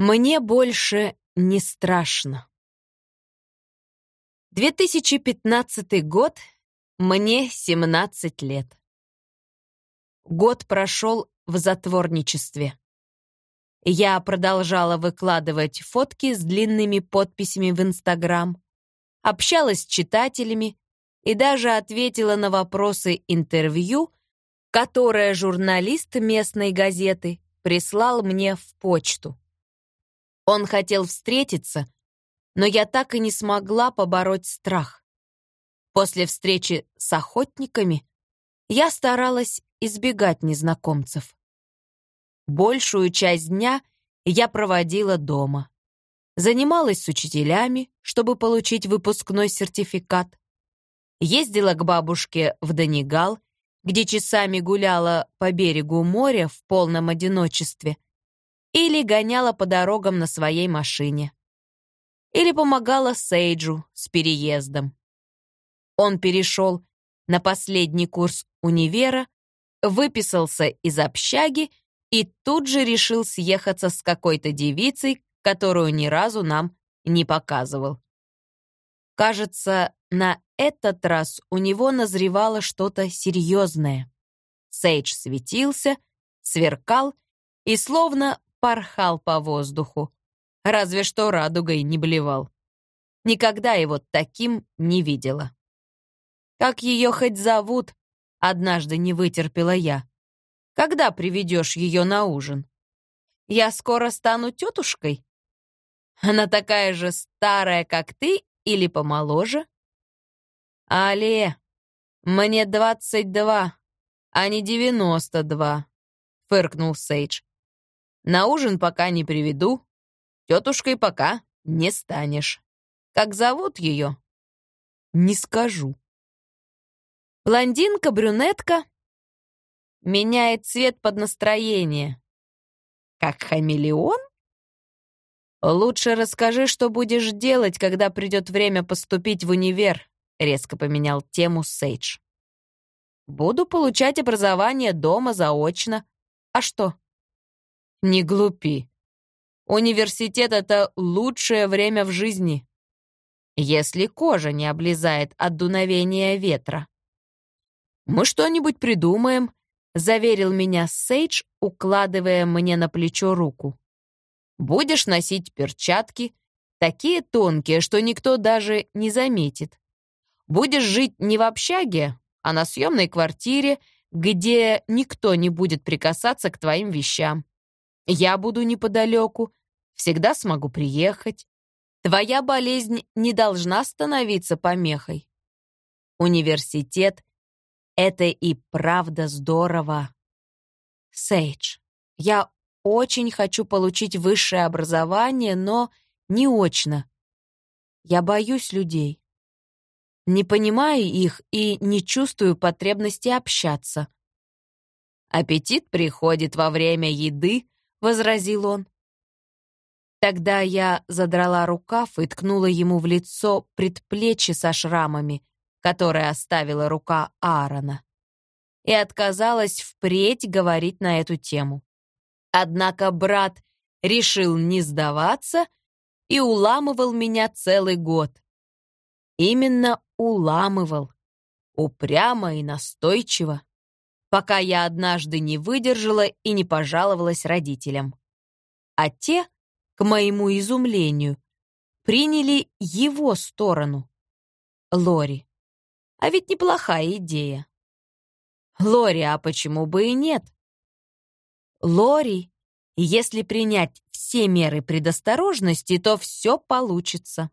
Мне больше не страшно. 2015 год, мне 17 лет. Год прошел в затворничестве. Я продолжала выкладывать фотки с длинными подписями в Инстаграм, общалась с читателями и даже ответила на вопросы интервью, которое журналист местной газеты прислал мне в почту. Он хотел встретиться, но я так и не смогла побороть страх. После встречи с охотниками я старалась избегать незнакомцев. Большую часть дня я проводила дома. Занималась с учителями, чтобы получить выпускной сертификат. Ездила к бабушке в Донегал, где часами гуляла по берегу моря в полном одиночестве — или гоняла по дорогам на своей машине. Или помогала Сейджу с переездом. Он перешел на последний курс универа, выписался из общаги и тут же решил съехаться с какой-то девицей, которую ни разу нам не показывал. Кажется, на этот раз у него назревало что-то серьезное. Сейдж светился, сверкал и словно порхал по воздуху. Разве что радугой не блевал. Никогда его таким не видела. «Как ее хоть зовут?» — однажды не вытерпела я. «Когда приведешь ее на ужин?» «Я скоро стану тетушкой?» «Она такая же старая, как ты, или помоложе?» «Але, мне двадцать два, а не девяносто два», — фыркнул Сейдж. На ужин пока не приведу. Тетушкой пока не станешь. Как зовут ее? Не скажу. Блондинка, брюнетка. Меняет цвет под настроение. Как хамелеон? Лучше расскажи, что будешь делать, когда придет время поступить в универ, резко поменял тему Сейдж. Буду получать образование дома заочно. А что? Не глупи. Университет — это лучшее время в жизни. Если кожа не облезает от дуновения ветра. «Мы что-нибудь придумаем», — заверил меня Сейдж, укладывая мне на плечо руку. «Будешь носить перчатки, такие тонкие, что никто даже не заметит. Будешь жить не в общаге, а на съемной квартире, где никто не будет прикасаться к твоим вещам. Я буду неподалеку, всегда смогу приехать. Твоя болезнь не должна становиться помехой. Университет — это и правда здорово. Сейдж, я очень хочу получить высшее образование, но не очно. Я боюсь людей. Не понимаю их и не чувствую потребности общаться. Аппетит приходит во время еды, — возразил он. Тогда я задрала рукав и ткнула ему в лицо предплечье со шрамами, которое оставила рука Аарона, и отказалась впредь говорить на эту тему. Однако брат решил не сдаваться и уламывал меня целый год. Именно уламывал, упрямо и настойчиво пока я однажды не выдержала и не пожаловалась родителям. А те, к моему изумлению, приняли его сторону. Лори. А ведь неплохая идея. Лори, а почему бы и нет? Лори, если принять все меры предосторожности, то все получится.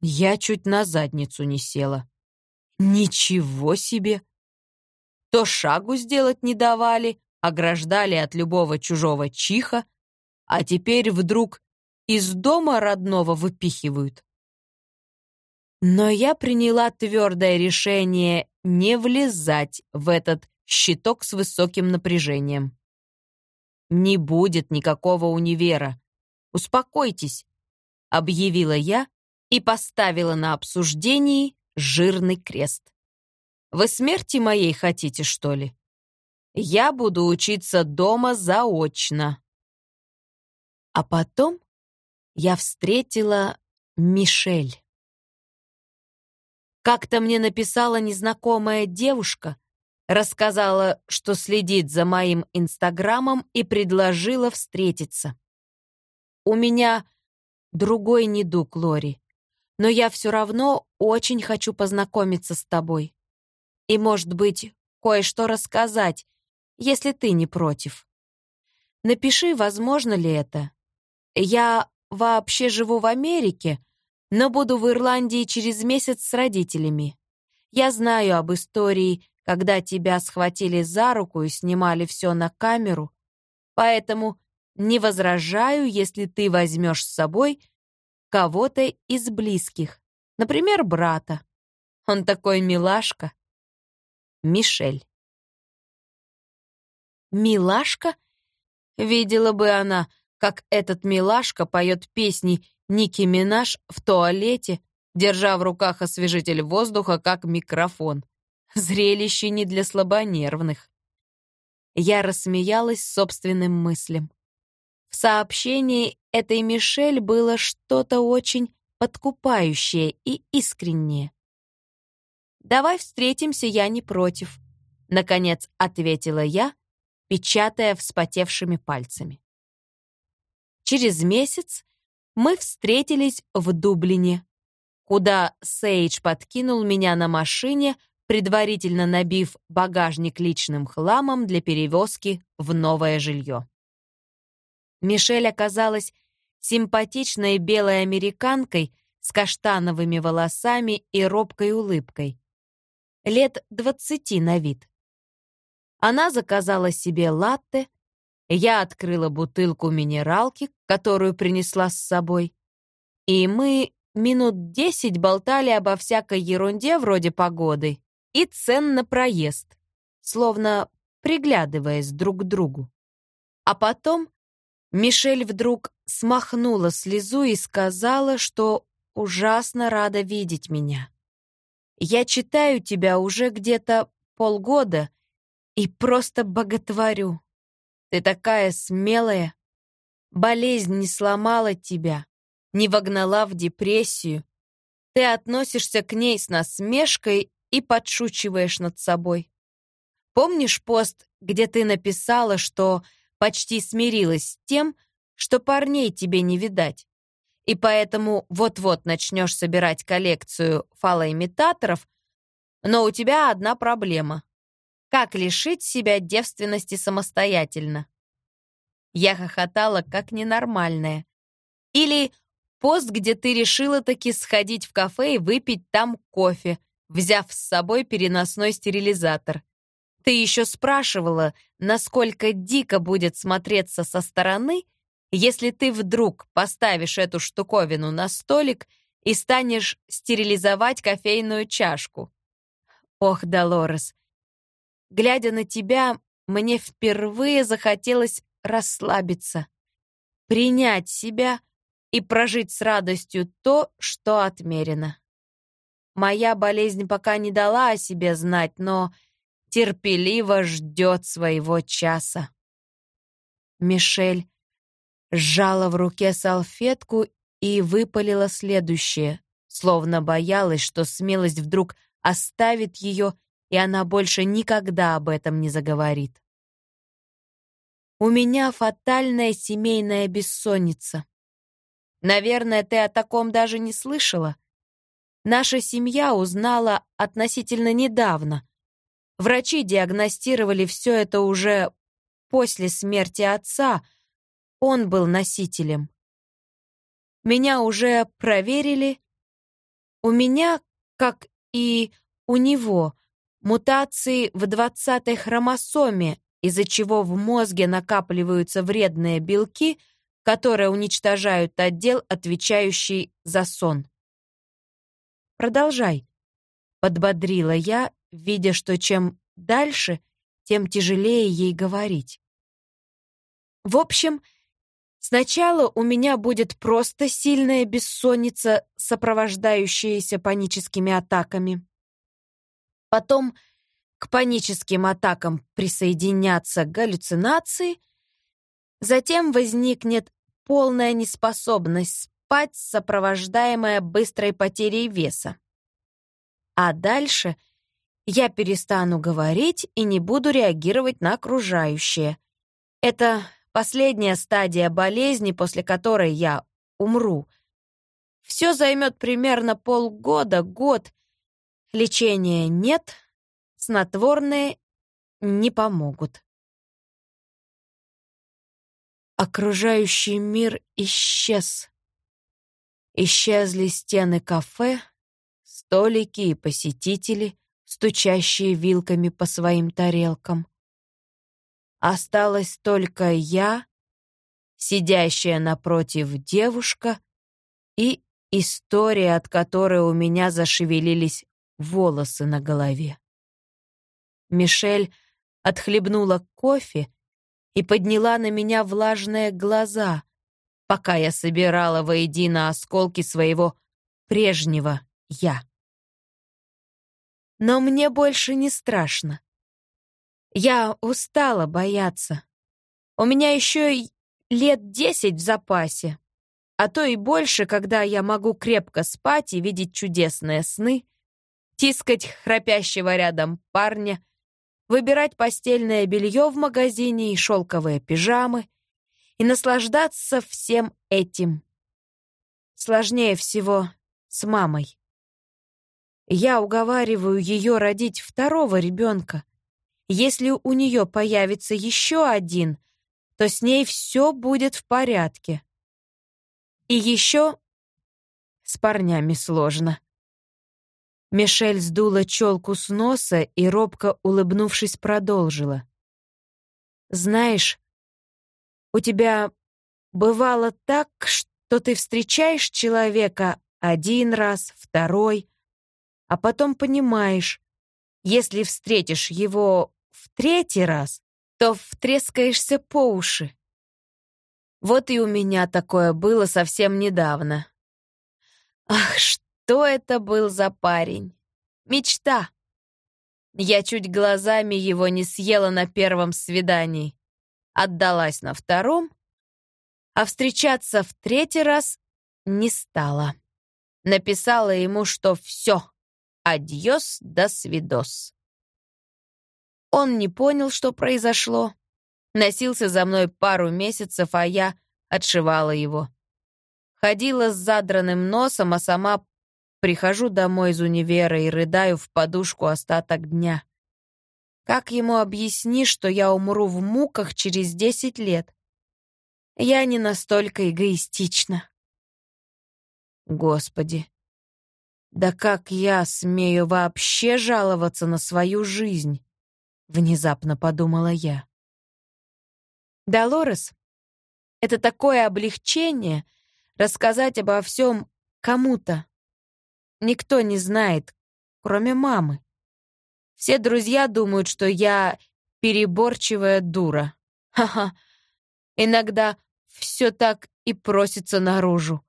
Я чуть на задницу не села. Ничего себе! То шагу сделать не давали, ограждали от любого чужого чиха, а теперь вдруг из дома родного выпихивают. Но я приняла твердое решение не влезать в этот щиток с высоким напряжением. «Не будет никакого универа. Успокойтесь», — объявила я и поставила на обсуждении жирный крест. Вы смерти моей хотите, что ли? Я буду учиться дома заочно. А потом я встретила Мишель. Как-то мне написала незнакомая девушка, рассказала, что следит за моим инстаграмом и предложила встретиться. У меня другой недуг, Лори, но я все равно очень хочу познакомиться с тобой. И, может быть, кое-что рассказать, если ты не против. Напиши, возможно ли это. Я вообще живу в Америке, но буду в Ирландии через месяц с родителями. Я знаю об истории, когда тебя схватили за руку и снимали все на камеру, поэтому не возражаю, если ты возьмешь с собой кого-то из близких, например, брата. Он такой милашка. Мишель. Милашка? Видела бы она, как этот милашка поет песни Ники Минаж в туалете, держа в руках освежитель воздуха, как микрофон. Зрелище не для слабонервных. Я рассмеялась собственным мыслям. В сообщении этой Мишель было что-то очень подкупающее и искреннее. «Давай встретимся, я не против», — наконец ответила я, печатая вспотевшими пальцами. Через месяц мы встретились в Дублине, куда Сейдж подкинул меня на машине, предварительно набив багажник личным хламом для перевозки в новое жилье. Мишель оказалась симпатичной белой американкой с каштановыми волосами и робкой улыбкой. Лет двадцати на вид. Она заказала себе латте, я открыла бутылку минералки, которую принесла с собой, и мы минут десять болтали обо всякой ерунде вроде погоды и цен на проезд, словно приглядываясь друг к другу. А потом Мишель вдруг смахнула слезу и сказала, что ужасно рада видеть меня. «Я читаю тебя уже где-то полгода и просто боготворю. Ты такая смелая. Болезнь не сломала тебя, не вогнала в депрессию. Ты относишься к ней с насмешкой и подшучиваешь над собой. Помнишь пост, где ты написала, что почти смирилась с тем, что парней тебе не видать, и поэтому вот-вот начнешь собирать коллекцию фалоимитаторов, но у тебя одна проблема. Как лишить себя девственности самостоятельно? Я хохотала, как ненормальная. Или пост, где ты решила таки сходить в кафе и выпить там кофе, взяв с собой переносной стерилизатор. Ты еще спрашивала, насколько дико будет смотреться со стороны, если ты вдруг поставишь эту штуковину на столик и станешь стерилизовать кофейную чашку. Ох, Долорес, Глядя на тебя, мне впервые захотелось расслабиться, принять себя и прожить с радостью то, что отмерено. Моя болезнь пока не дала о себе знать, но терпеливо ждет своего часа. Мишель сжала в руке салфетку и выпалила следующее, словно боялась, что смелость вдруг оставит ее и она больше никогда об этом не заговорит. У меня фатальная семейная бессонница. Наверное, ты о таком даже не слышала. Наша семья узнала относительно недавно. Врачи диагностировали все это уже после смерти отца. Он был носителем. Меня уже проверили. У меня, как и у него, мутации в 20-й хромосоме, из-за чего в мозге накапливаются вредные белки, которые уничтожают отдел, отвечающий за сон. «Продолжай», — подбодрила я, видя, что чем дальше, тем тяжелее ей говорить. В общем, сначала у меня будет просто сильная бессонница, сопровождающаяся паническими атаками. Потом к паническим атакам присоединятся галлюцинации, затем возникнет полная неспособность спать, сопровождаемая быстрой потерей веса. А дальше я перестану говорить и не буду реагировать на окружающее. Это последняя стадия болезни, после которой я умру. Все займет примерно полгода, год. Лечения нет, снотворные не помогут. Окружающий мир исчез. Исчезли стены кафе, столики и посетители, стучащие вилками по своим тарелкам. Осталась только я, сидящая напротив девушка и история, от которой у меня зашевелились волосы на голове. Мишель отхлебнула кофе и подняла на меня влажные глаза, пока я собирала воедино осколки своего прежнего «я». Но мне больше не страшно. Я устала бояться. У меня еще лет десять в запасе, а то и больше, когда я могу крепко спать и видеть чудесные сны, тискать храпящего рядом парня, выбирать постельное белье в магазине и шелковые пижамы и наслаждаться всем этим. Сложнее всего с мамой. Я уговариваю ее родить второго ребенка. Если у нее появится еще один, то с ней все будет в порядке. И еще с парнями сложно. Мишель сдула челку с носа и, робко улыбнувшись, продолжила. «Знаешь, у тебя бывало так, что ты встречаешь человека один раз, второй, а потом понимаешь, если встретишь его в третий раз, то втрескаешься по уши. Вот и у меня такое было совсем недавно. Ах, что это был за парень? Мечта. Я чуть глазами его не съела на первом свидании. Отдалась на втором, а встречаться в третий раз не стала. Написала ему, что все, адьос, до свидос. Он не понял, что произошло. Носился за мной пару месяцев, а я отшивала его. Ходила с задранным носом, а сама прихожу домой из универа и рыдаю в подушку остаток дня. Как ему объяснишь, что я умру в муках через десять лет? Я не настолько эгоистична. Господи, да как я смею вообще жаловаться на свою жизнь? Внезапно подумала я. Долорес, это такое облегчение рассказать обо всем кому-то. Никто не знает, кроме мамы. Все друзья думают, что я переборчивая дура. Ха-ха. Иногда все так и просится наружу.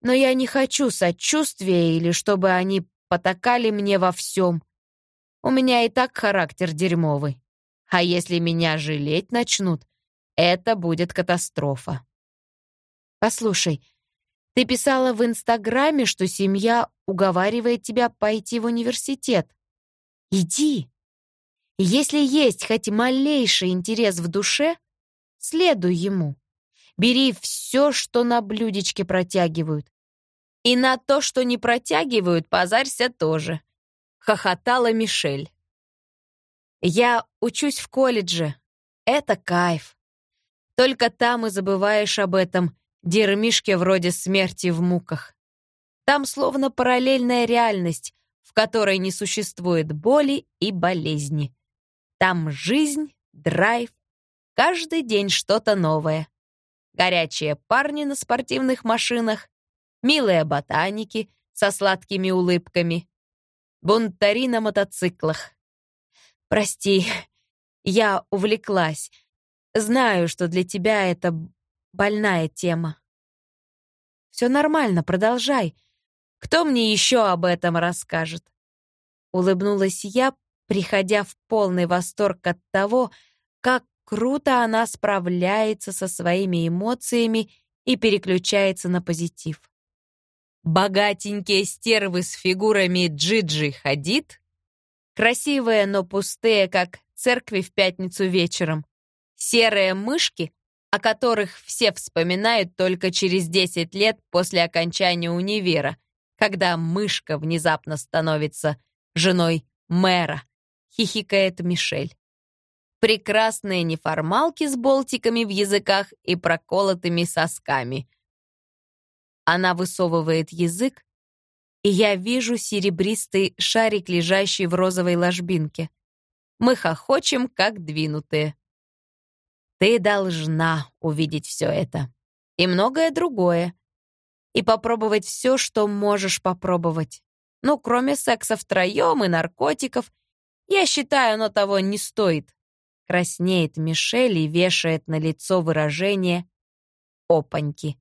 Но я не хочу сочувствия или чтобы они потакали мне во всем. У меня и так характер дерьмовый. А если меня жалеть начнут, это будет катастрофа. Послушай, ты писала в Инстаграме, что семья уговаривает тебя пойти в университет. Иди. Если есть хоть малейший интерес в душе, следуй ему. Бери все, что на блюдечке протягивают. И на то, что не протягивают, позарься тоже хохотала Мишель. Я учусь в колледже. Это кайф. Только там и забываешь об этом дермишке вроде смерти в муках. Там словно параллельная реальность, в которой не существует боли и болезни. Там жизнь, драйв, каждый день что-то новое. Горячие парни на спортивных машинах, милые ботаники со сладкими улыбками, бунтари на мотоциклах. Прости, я увлеклась. Знаю, что для тебя это больная тема. Все нормально, продолжай. Кто мне еще об этом расскажет? Улыбнулась я, приходя в полный восторг от того, как круто она справляется со своими эмоциями и переключается на позитив. Богатенькие стервы с фигурами Джиджи ходит, красивые, но пустые, как церкви в пятницу вечером, серые мышки, о которых все вспоминают только через 10 лет после окончания универа, когда мышка внезапно становится женой мэра, хихикает Мишель. Прекрасные неформалки с болтиками в языках и проколотыми сосками. Она высовывает язык, и я вижу серебристый шарик, лежащий в розовой ложбинке. Мы хохочем, как двинутые. Ты должна увидеть все это. И многое другое. И попробовать все, что можешь попробовать. Ну, кроме секса втроем и наркотиков. Я считаю, оно того не стоит. Краснеет Мишель и вешает на лицо выражение «опаньки».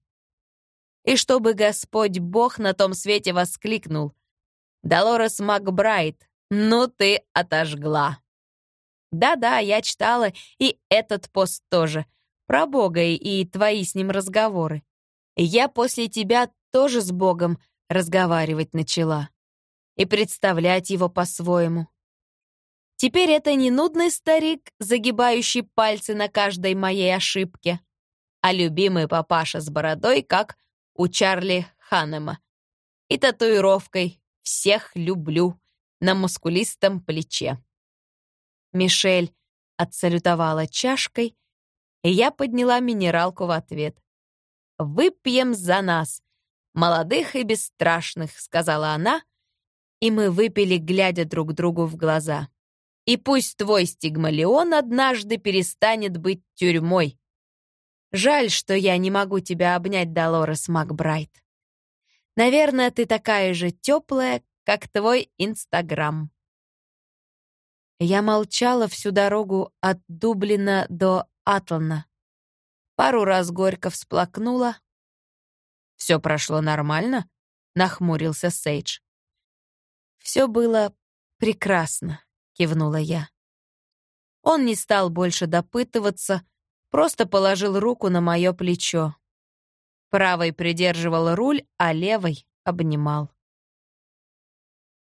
И чтобы Господь Бог на том свете воскликнул «Долорес Макбрайт, ну ты отожгла!» Да-да, я читала и этот пост тоже. Про Бога и твои с ним разговоры. Я после тебя тоже с Богом разговаривать начала. И представлять его по-своему. Теперь это не нудный старик, загибающий пальцы на каждой моей ошибке, а любимый папаша с бородой, как у Чарли Ханнема. И татуировкой «Всех люблю» на мускулистом плече. Мишель отсалютовала чашкой, и я подняла минералку в ответ. «Выпьем за нас, молодых и бесстрашных», — сказала она, и мы выпили, глядя друг другу в глаза. «И пусть твой стигмалион однажды перестанет быть тюрьмой. Жаль, что я не могу тебя обнять, Долорес Макбрайт. Наверное, ты такая же теплая, как твой Инстаграм». Я молчала всю дорогу от Дублина до Атлана. Пару раз горько всплакнула. «Все прошло нормально?» — нахмурился Сейдж. «Все было прекрасно», — кивнула я. Он не стал больше допытываться, просто положил руку на мое плечо. Правой придерживал руль, а левой обнимал.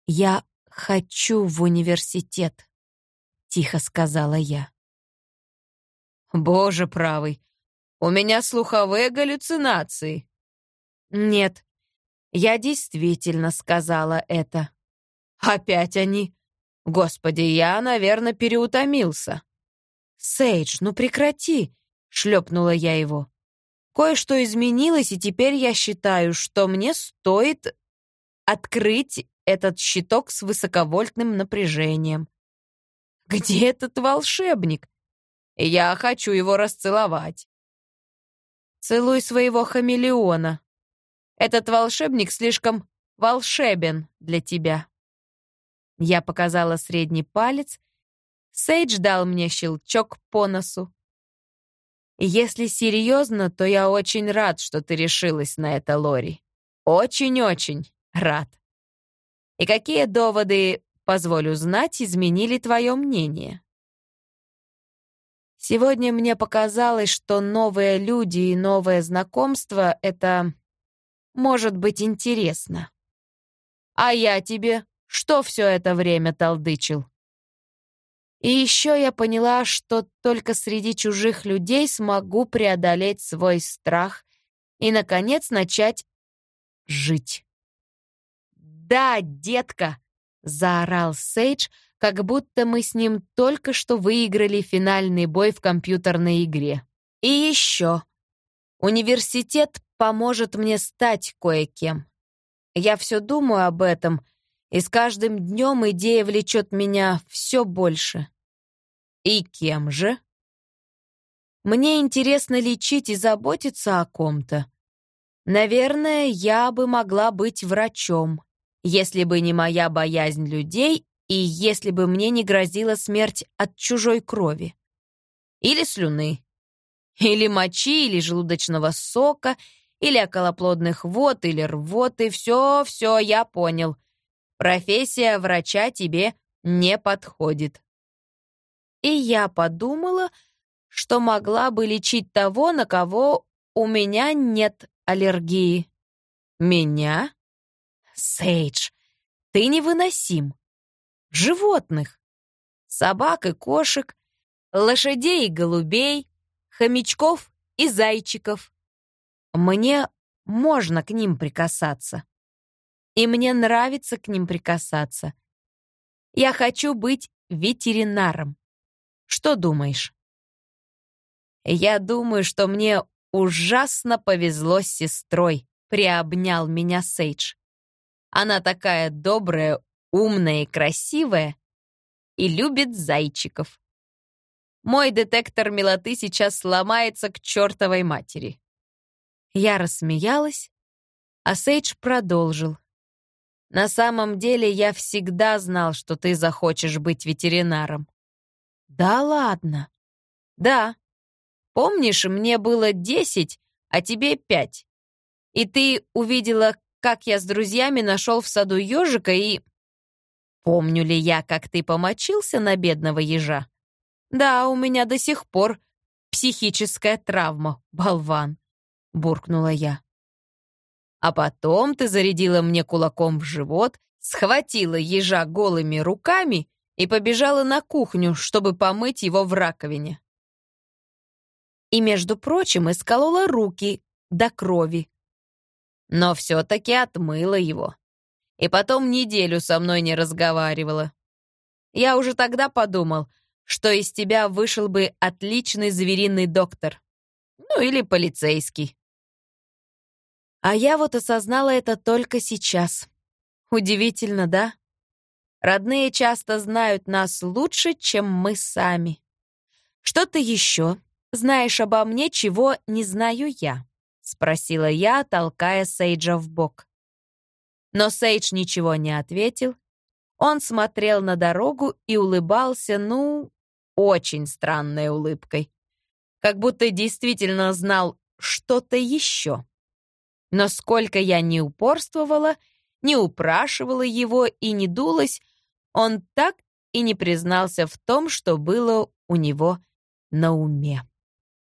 «Я хочу в университет», тихо сказала я. Боже правый, у меня слуховые галлюцинации. Нет, я действительно сказала это. Опять они. Господи, я, наверное, переутомился. Сейдж, ну прекрати, шлепнула я его. Кое-что изменилось, и теперь я считаю, что мне стоит открыть этот щиток с высоковольтным напряжением. Где этот волшебник? Я хочу его расцеловать. Целуй своего хамелеона. Этот волшебник слишком волшебен для тебя. Я показала средний палец. Сейдж дал мне щелчок по носу. Если серьезно, то я очень рад, что ты решилась на это, Лори. Очень-очень рад. И какие доводы позволю знать, изменили твое мнение. Сегодня мне показалось, что новые люди и новое знакомство — это может быть интересно. А я тебе что все это время толдычил? И еще я поняла, что только среди чужих людей смогу преодолеть свой страх и, наконец, начать жить. «Да, детка!» заорал Сейдж, как будто мы с ним только что выиграли финальный бой в компьютерной игре. И еще. Университет поможет мне стать кое-кем. Я все думаю об этом, и с каждым днем идея влечет меня все больше. И кем же? Мне интересно лечить и заботиться о ком-то. Наверное, я бы могла быть врачом если бы не моя боязнь людей и если бы мне не грозила смерть от чужой крови. Или слюны. Или мочи, или желудочного сока, или околоплодных вод, или рвоты. Все-все, я понял. Профессия врача тебе не подходит. И я подумала, что могла бы лечить того, на кого у меня нет аллергии. Меня? Сейдж, ты невыносим. Животных. Собак и кошек, лошадей и голубей, хомячков и зайчиков. Мне можно к ним прикасаться. И мне нравится к ним прикасаться. Я хочу быть ветеринаром. Что думаешь? Я думаю, что мне ужасно повезло с сестрой, приобнял меня Сейдж. Она такая добрая, умная и красивая и любит зайчиков. Мой детектор милоты сейчас сломается к чертовой матери. Я рассмеялась, а Сейдж продолжил. «На самом деле я всегда знал, что ты захочешь быть ветеринаром». «Да ладно?» «Да. Помнишь, мне было десять, а тебе пять. И ты увидела, как я с друзьями нашел в саду ежика и...» «Помню ли я, как ты помочился на бедного ежа?» «Да, у меня до сих пор психическая травма, болван буркнула я. А потом ты зарядила мне кулаком в живот, схватила ежа голыми руками и побежала на кухню, чтобы помыть его в раковине. И, между прочим, исколола руки до крови. Но все-таки отмыла его. И потом неделю со мной не разговаривала. Я уже тогда подумал, что из тебя вышел бы отличный звериный доктор. Ну или полицейский. А я вот осознала это только сейчас. Удивительно, да? Родные часто знают нас лучше, чем мы сами. Что ты еще знаешь обо мне, чего не знаю я? Спросила я, толкая Сейджа в бок. Но Сейдж ничего не ответил. Он смотрел на дорогу и улыбался, ну, очень странной улыбкой. Как будто действительно знал что-то еще. Но сколько я не упорствовала, не упрашивала его и не дулась, он так и не признался в том, что было у него на уме.